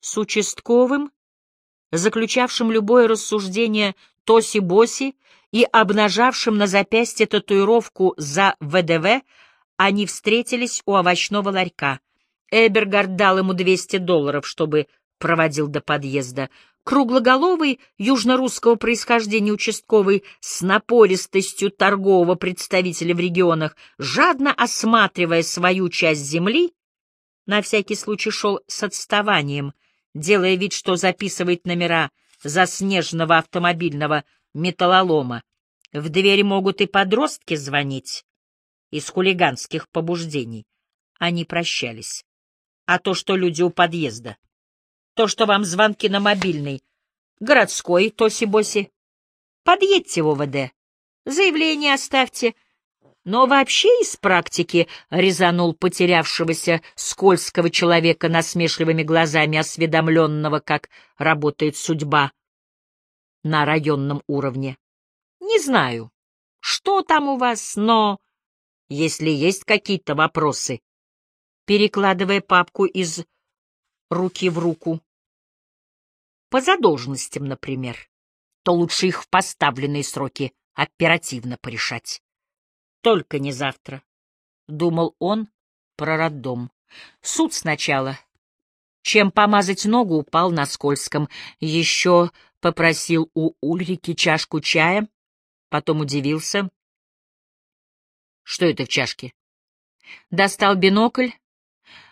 с участковым, заключавшим любое рассуждение Тоси-Боси и обнажавшим на запястье татуировку за ВДВ, они встретились у овощного ларька. Эбергард дал ему 200 долларов, чтобы проводил до подъезда. Круглоголовый, южно-русского происхождения участковый, с напористостью торгового представителя в регионах, жадно осматривая свою часть земли, на всякий случай шел с отставанием, делая вид, что записывает номера заснеженного автомобильного металлолома. В двери могут и подростки звонить из хулиганских побуждений. Они прощались. А то, что люди у подъезда, то, что вам звонки на мобильный, городской, тоси-боси, подъедьте в ОВД, заявление оставьте. Но вообще из практики резанул потерявшегося скользкого человека насмешливыми глазами, осведомленного, как работает судьба на районном уровне. Не знаю, что там у вас, но если есть какие-то вопросы, перекладывая папку из руки в руку, по задолженностям, например, то лучше их в поставленные сроки оперативно порешать. Только не завтра, — думал он про роддом. Суд сначала. Чем помазать ногу, упал на скользком. Еще попросил у Ульрики чашку чая, потом удивился. Что это в чашке? Достал бинокль.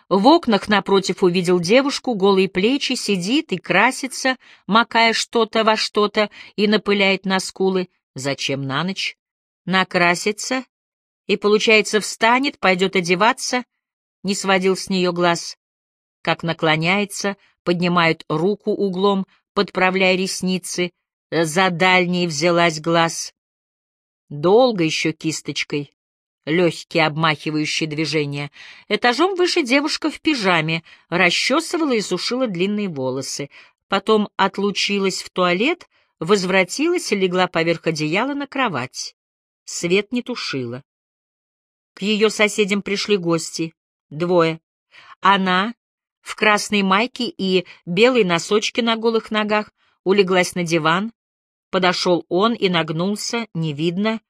В окнах напротив увидел девушку, голые плечи, сидит и красится, макая что-то во что-то и напыляет на скулы. Зачем на ночь? Накрасится и, получается, встанет, пойдет одеваться. Не сводил с нее глаз. Как наклоняется, поднимает руку углом, подправляя ресницы, за дальней взялась глаз. Долго еще кисточкой, легкие обмахивающие движения. Этажом выше девушка в пижаме расчесывала и сушила длинные волосы. Потом отлучилась в туалет, возвратилась и легла поверх одеяла на кровать. Свет не тушила. К ее соседям пришли гости. Двое. Она, в красной майке и белой носочке на голых ногах, улеглась на диван. Подошел он и нагнулся, не видно.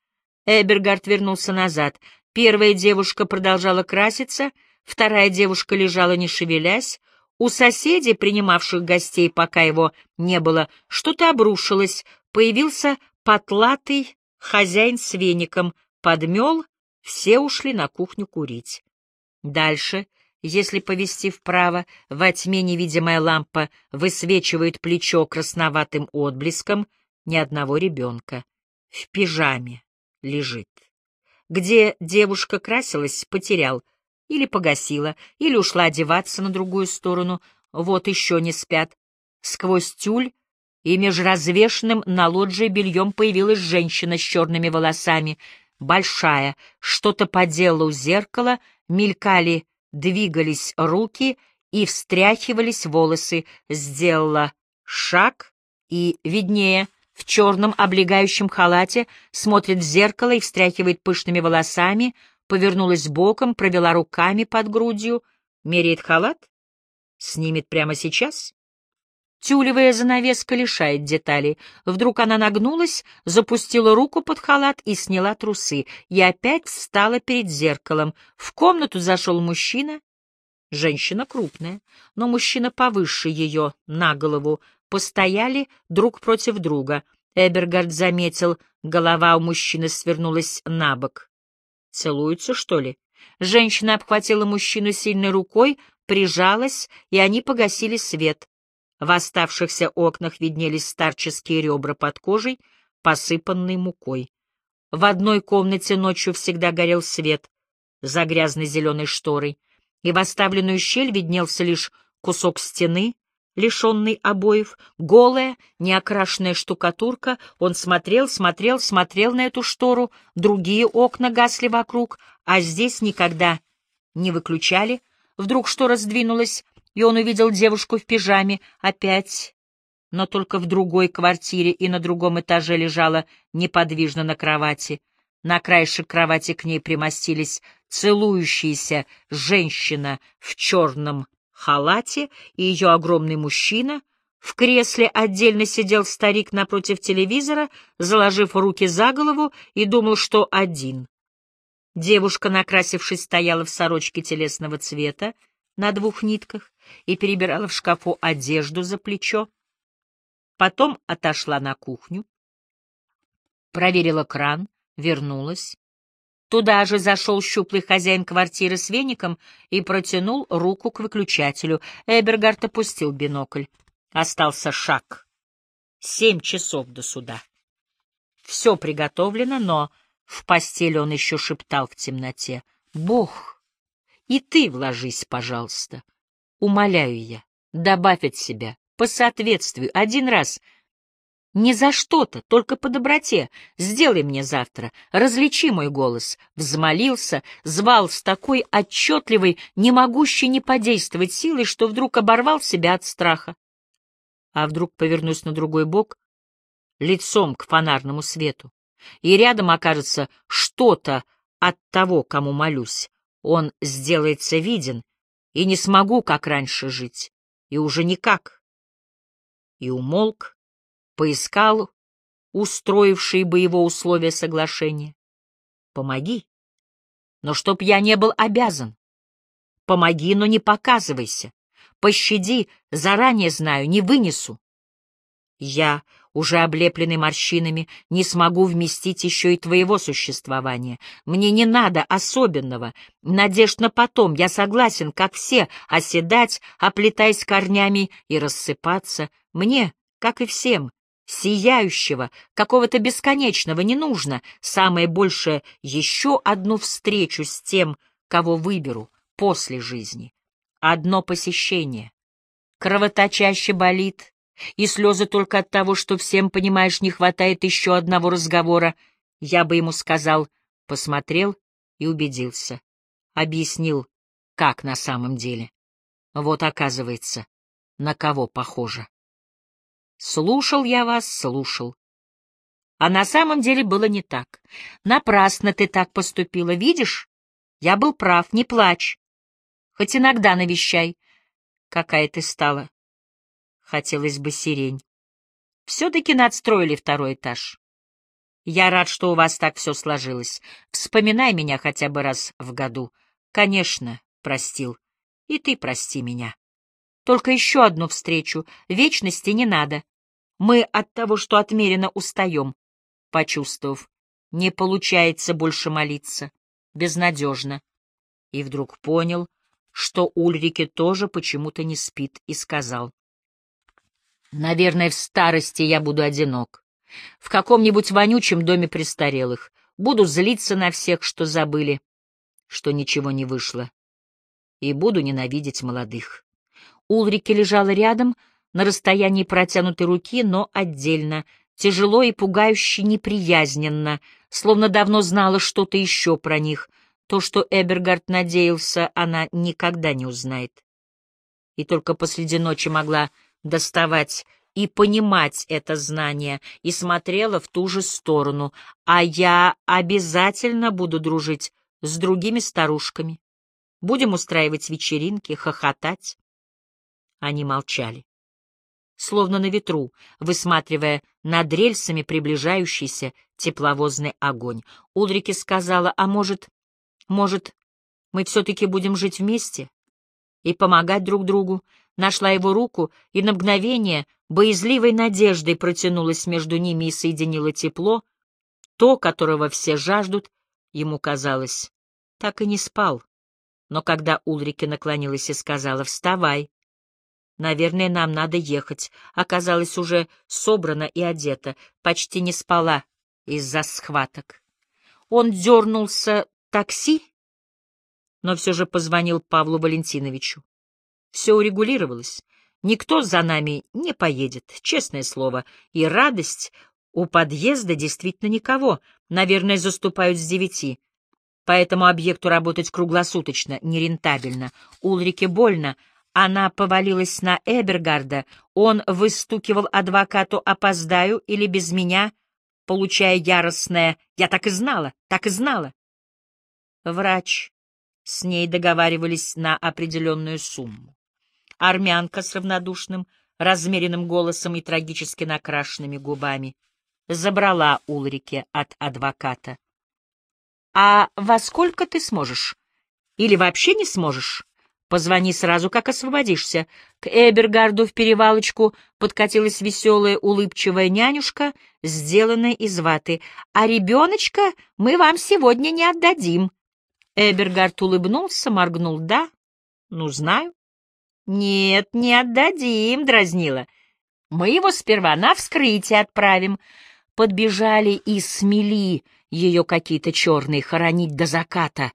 Эбергард вернулся назад. Первая девушка продолжала краситься, вторая девушка лежала, не шевелясь. У соседей, принимавших гостей, пока его не было, что-то обрушилось. Появился потлатый хозяин с веником, подмел, все ушли на кухню курить. Дальше если повести вправо, во тьме невидимая лампа высвечивает плечо красноватым отблеском ни одного ребенка. В пижаме лежит. Где девушка красилась, потерял. Или погасила, или ушла одеваться на другую сторону. Вот еще не спят. Сквозь тюль и межразвешенным на лоджии бельем появилась женщина с черными волосами, большая, что-то поделала у зеркала, мелькали двигались руки и встряхивались волосы, сделала шаг и, виднее, в черном облегающем халате, смотрит в зеркало и встряхивает пышными волосами, повернулась боком, провела руками под грудью, меряет халат, снимет прямо сейчас. Тюлевая занавеска лишает деталей. Вдруг она нагнулась, запустила руку под халат и сняла трусы, и опять встала перед зеркалом. В комнату зашел мужчина. Женщина крупная, но мужчина повыше ее, на голову, постояли друг против друга. Эбергард заметил, голова у мужчины свернулась на бок. «Целуются, что ли?» Женщина обхватила мужчину сильной рукой, прижалась, и они погасили свет. В оставшихся окнах виднелись старческие ребра под кожей, посыпанной мукой. В одной комнате ночью всегда горел свет за грязной зеленой шторой, и в оставленную щель виднелся лишь кусок стены, лишенный обоев, голая, неокрашенная штукатурка. Он смотрел, смотрел, смотрел на эту штору, другие окна гасли вокруг, а здесь никогда не выключали. Вдруг штора сдвинулась, и он увидел девушку в пижаме опять, но только в другой квартире и на другом этаже лежала неподвижно на кровати. На краешек кровати к ней примостились целующаяся женщина в черном халате и ее огромный мужчина. В кресле отдельно сидел старик напротив телевизора, заложив руки за голову, и думал, что один. Девушка, накрасившись, стояла в сорочке телесного цвета на двух нитках и перебирала в шкафу одежду за плечо. Потом отошла на кухню, проверила кран, вернулась. Туда же зашел щуплый хозяин квартиры с веником и протянул руку к выключателю. Эбергард опустил бинокль. Остался шаг. Семь часов до суда. Все приготовлено, но в постели он еще шептал в темноте. «Бог, и ты вложись, пожалуйста. Умоляю я, добавь от себя, по соответствию, один раз — не за что-то, только по доброте. Сделай мне завтра, различи мой голос. Взмолился, звал с такой отчетливой, не могущей не подействовать силой, что вдруг оборвал себя от страха. А вдруг повернусь на другой бок, лицом к фонарному свету, и рядом окажется что-то от того, кому молюсь. Он сделается виден, и не смогу, как раньше, жить, и уже никак. И умолк, поискал устроившие бы его условия соглашения. Помоги, но чтоб я не был обязан. Помоги, но не показывайся. Пощади, заранее знаю, не вынесу. Я, уже облепленный морщинами, не смогу вместить еще и твоего существования. Мне не надо особенного. Надежд на потом. Я согласен, как все, оседать, оплетаясь корнями и рассыпаться. Мне, как и всем, сияющего, какого-то бесконечного не нужно, самое большее — еще одну встречу с тем, кого выберу после жизни. Одно посещение. Кровоточаще болит, и слезы только от того, что всем, понимаешь, не хватает еще одного разговора. Я бы ему сказал, посмотрел и убедился. Объяснил, как на самом деле. Вот оказывается, на кого похоже. Слушал я вас, слушал. А на самом деле было не так. Напрасно ты так поступила. Видишь? Я был прав, не плачь. Хоть иногда навещай. Какая ты стала. Хотелось бы сирень. Все-таки надстроили второй этаж. Я рад, что у вас так все сложилось. Вспоминай меня хотя бы раз в году. Конечно, простил. И ты прости меня. Только еще одну встречу. Вечности не надо. Мы от того, что отмерено, устаем. Почувствовав, не получается больше молиться. Безнадежно. И вдруг понял, что Ульрике тоже почему-то не спит, и сказал. Наверное, в старости я буду одинок. В каком-нибудь вонючем доме престарелых. Буду злиться на всех, что забыли, что ничего не вышло. И буду ненавидеть молодых. Улрике лежала рядом, на расстоянии протянутой руки, но отдельно, тяжело и пугающе неприязненно, словно давно знала что-то еще про них. То, что Эбергард надеялся, она никогда не узнает. И только посреди ночи могла доставать и понимать это знание, и смотрела в ту же сторону, а я обязательно буду дружить с другими старушками. Будем устраивать вечеринки, хохотать. Они молчали, словно на ветру, высматривая над рельсами приближающийся тепловозный огонь. Ульрике сказала, а может, может, мы все-таки будем жить вместе и помогать друг другу. Нашла его руку, и на мгновение боязливой надеждой протянулась между ними и соединила тепло, то, которого все жаждут, ему казалось, так и не спал. Но когда Ульрике наклонилась и сказала «Вставай», Наверное, нам надо ехать. Оказалось, уже собрана и одета. Почти не спала из-за схваток. Он дернулся такси, но все же позвонил Павлу Валентиновичу. Все урегулировалось. Никто за нами не поедет, честное слово. И радость у подъезда действительно никого. Наверное, заступают с девяти. По этому объекту работать круглосуточно нерентабельно. Улрике больно, она повалилась на Эбергарда, он выстукивал адвокату «опоздаю» или «без меня», получая яростное «я так и знала, так и знала». Врач с ней договаривались на определенную сумму. Армянка с равнодушным, размеренным голосом и трагически накрашенными губами. Забрала Улрике от адвоката. — А во сколько ты сможешь? Или вообще не сможешь? Позвони сразу, как освободишься. К Эбергарду в перевалочку подкатилась веселая улыбчивая нянюшка, сделанная из ваты. «А ребеночка мы вам сегодня не отдадим». Эбергард улыбнулся, моргнул. «Да? Ну, знаю». «Нет, не отдадим», — дразнила. «Мы его сперва на вскрытие отправим». Подбежали и смели ее какие-то черные хоронить до заката.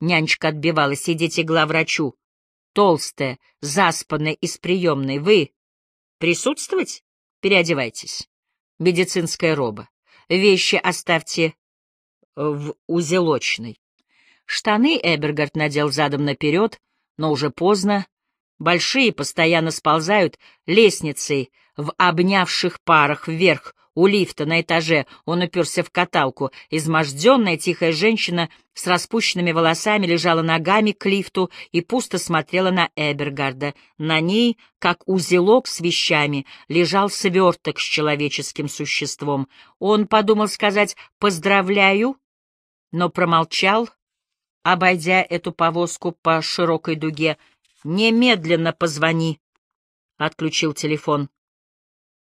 Нянечка отбивалась, идите главврачу толстая, заспанная из приемной. Вы присутствовать? Переодевайтесь. Медицинская роба. Вещи оставьте в узелочной. Штаны Эбергард надел задом наперед, но уже поздно. Большие постоянно сползают лестницей в обнявших парах вверх, у лифта на этаже он уперся в каталку. Изможденная тихая женщина с распущенными волосами лежала ногами к лифту и пусто смотрела на Эбергарда. На ней, как узелок с вещами, лежал сверток с человеческим существом. Он подумал сказать «поздравляю», но промолчал, обойдя эту повозку по широкой дуге. «Немедленно позвони», — отключил телефон.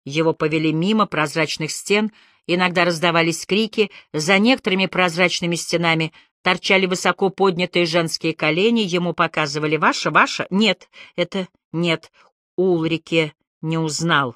Его повели мимо прозрачных стен, иногда раздавались крики, за некоторыми прозрачными стенами торчали высоко поднятые женские колени, ему показывали «Ваша, ваша?» «Нет, это нет». Улрике не узнал.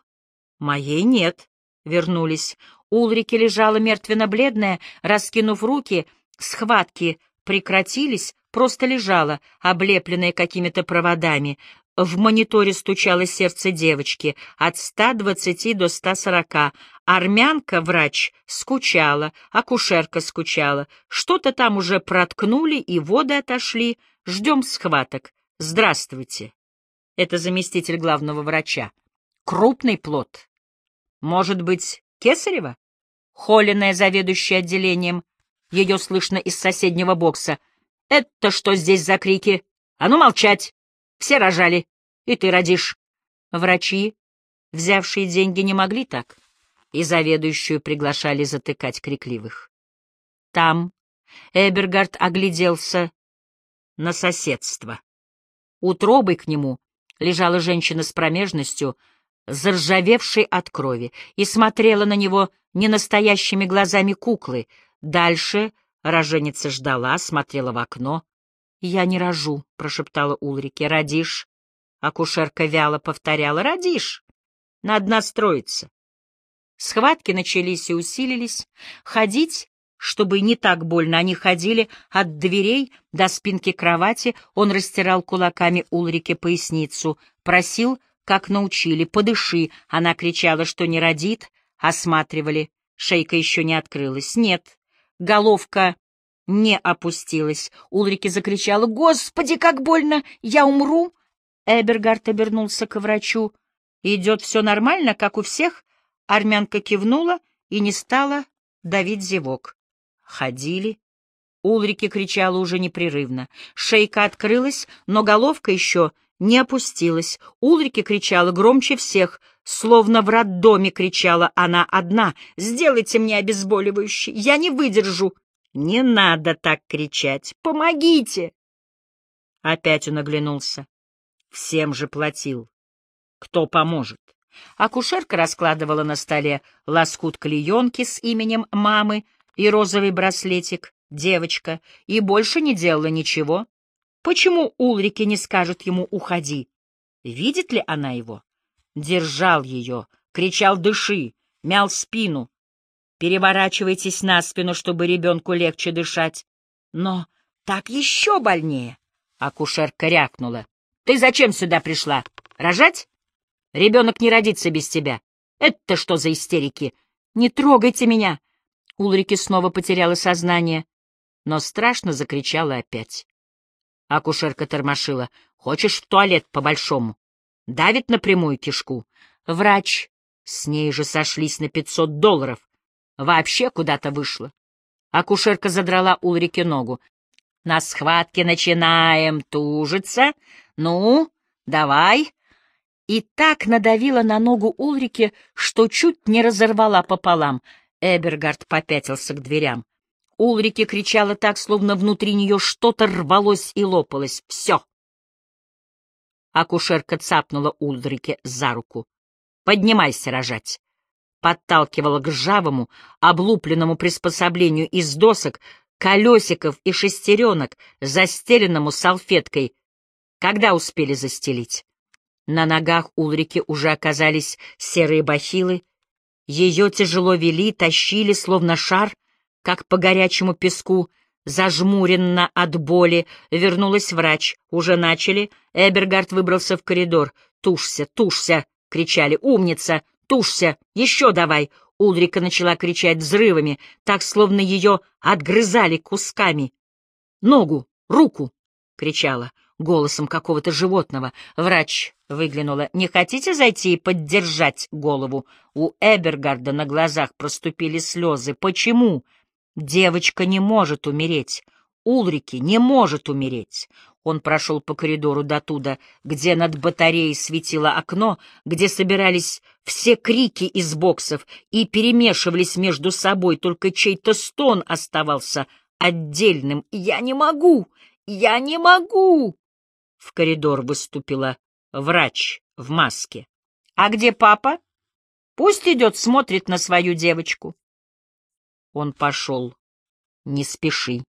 «Моей нет». Вернулись. Улрике лежала мертвенно-бледная, раскинув руки, схватки прекратились, просто лежала, облепленная какими-то проводами. В мониторе стучало сердце девочки от 120 до 140. Армянка, врач, скучала, акушерка скучала. Что-то там уже проткнули и воды отошли. Ждем схваток. Здравствуйте. Это заместитель главного врача. Крупный плод. Может быть, Кесарева? Холиная, заведующая отделением. Ее слышно из соседнего бокса. «Это что здесь за крики? А ну молчать!» Все рожали, и ты родишь. Врачи, взявшие деньги, не могли так, и заведующую приглашали затыкать крикливых. Там Эбергард огляделся на соседство. Утробой к нему лежала женщина с промежностью, заржавевшей от крови, и смотрела на него ненастоящими глазами куклы. Дальше роженица ждала, смотрела в окно. «Я не рожу», — прошептала Улрике. «Родишь?» Акушерка вяло повторяла. «Родишь! Надо настроиться». Схватки начались и усилились. Ходить, чтобы не так больно, они ходили от дверей до спинки кровати. Он растирал кулаками Улрике поясницу, просил, как научили, «подыши». Она кричала, что не родит. Осматривали. Шейка еще не открылась. Нет. Головка не опустилась. Улрике закричала «Господи, как больно! Я умру!» Эбергард обернулся к врачу. «Идет все нормально, как у всех?» Армянка кивнула и не стала давить зевок. Ходили. Улрике кричала уже непрерывно. Шейка открылась, но головка еще не опустилась. Улрике кричала громче всех, словно в роддоме кричала она одна. «Сделайте мне обезболивающее! Я не выдержу!» Не надо так кричать! Помогите!» Опять он оглянулся. Всем же платил. Кто поможет? Акушерка раскладывала на столе лоскут клеенки с именем мамы и розовый браслетик, девочка, и больше не делала ничего. Почему Улрике не скажет ему «уходи»? Видит ли она его? Держал ее, кричал «дыши», мял спину, Переворачивайтесь на спину, чтобы ребенку легче дышать. Но так еще больнее. Акушерка рякнула. Ты зачем сюда пришла? Рожать? Ребенок не родится без тебя. Это что за истерики? Не трогайте меня! Улрике снова потеряла сознание, но страшно закричала опять. Акушерка тормошила. Хочешь в туалет по-большому? Давит напрямую кишку. Врач. С ней же сошлись на пятьсот долларов. Вообще куда-то вышла. Акушерка задрала Улрике ногу. На схватке начинаем тужиться. Ну, Давай!» И так надавила на ногу Улрике, что чуть не разорвала пополам. Эбергард попятился к дверям. Улрике кричала так, словно внутри нее что-то рвалось и лопалось. «Все!» Акушерка цапнула Ульрике за руку. «Поднимайся рожать!» Подталкивала к ржавому, облупленному приспособлению из досок, колесиков и шестеренок, застеленному салфеткой. Когда успели застелить? На ногах Улрики уже оказались серые бахилы. Ее тяжело вели, тащили, словно шар, как по горячему песку, зажмуренно от боли. Вернулась врач. Уже начали. Эбергард выбрался в коридор. «Тушься, тушься!» — кричали. «Умница! Тушься! Еще давай!» Улрика начала кричать взрывами, так, словно ее отгрызали кусками. «Ногу! Руку!» — кричала голосом какого-то животного. Врач выглянула. «Не хотите зайти и поддержать голову?» У Эбергарда на глазах проступили слезы. «Почему?» «Девочка не может умереть. Улрики не может умереть». Он прошел по коридору до туда, где над батареей светило окно, где собирались все крики из боксов и перемешивались между собой, только чей-то стон оставался отдельным. «Я не могу! Я не могу!» В коридор выступила врач в маске. «А где папа? Пусть идет, смотрит на свою девочку». Он пошел. «Не спеши».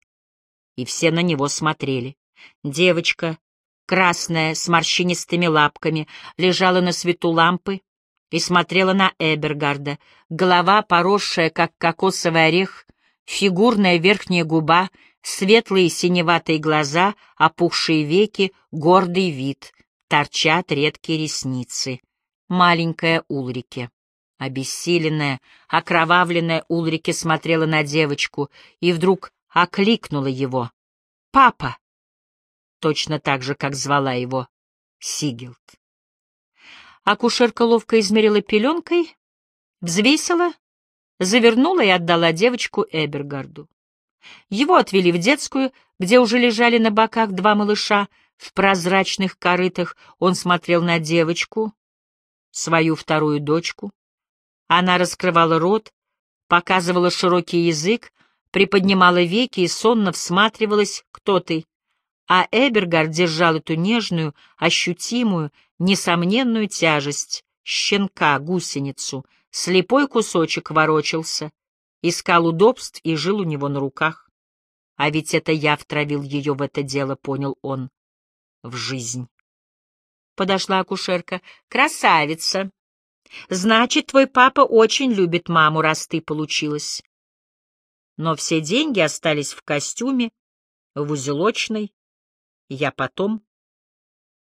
И все на него смотрели. Девочка, красная, с морщинистыми лапками, лежала на свету лампы и смотрела на Эбергарда. Голова, поросшая, как кокосовый орех, фигурная верхняя губа — Светлые синеватые глаза, опухшие веки, гордый вид, торчат редкие ресницы. Маленькая Улрике. Обессиленная, окровавленная Улрике смотрела на девочку и вдруг окликнула его. «Папа!» Точно так же, как звала его Сигилд. Акушерка ловко измерила пеленкой, взвесила, завернула и отдала девочку Эбергарду. Его отвели в детскую, где уже лежали на боках два малыша в прозрачных корытах. Он смотрел на девочку, свою вторую дочку. Она раскрывала рот, показывала широкий язык, приподнимала веки и сонно всматривалась, кто ты. А Эбергард держал эту нежную, ощутимую, несомненную тяжесть, щенка, гусеницу, слепой кусочек ворочался, искал удобств и жил у него на руках. А ведь это я втравил ее в это дело, понял он, в жизнь. Подошла акушерка. Красавица! Значит, твой папа очень любит маму, раз ты получилась. Но все деньги остались в костюме, в узелочной. Я потом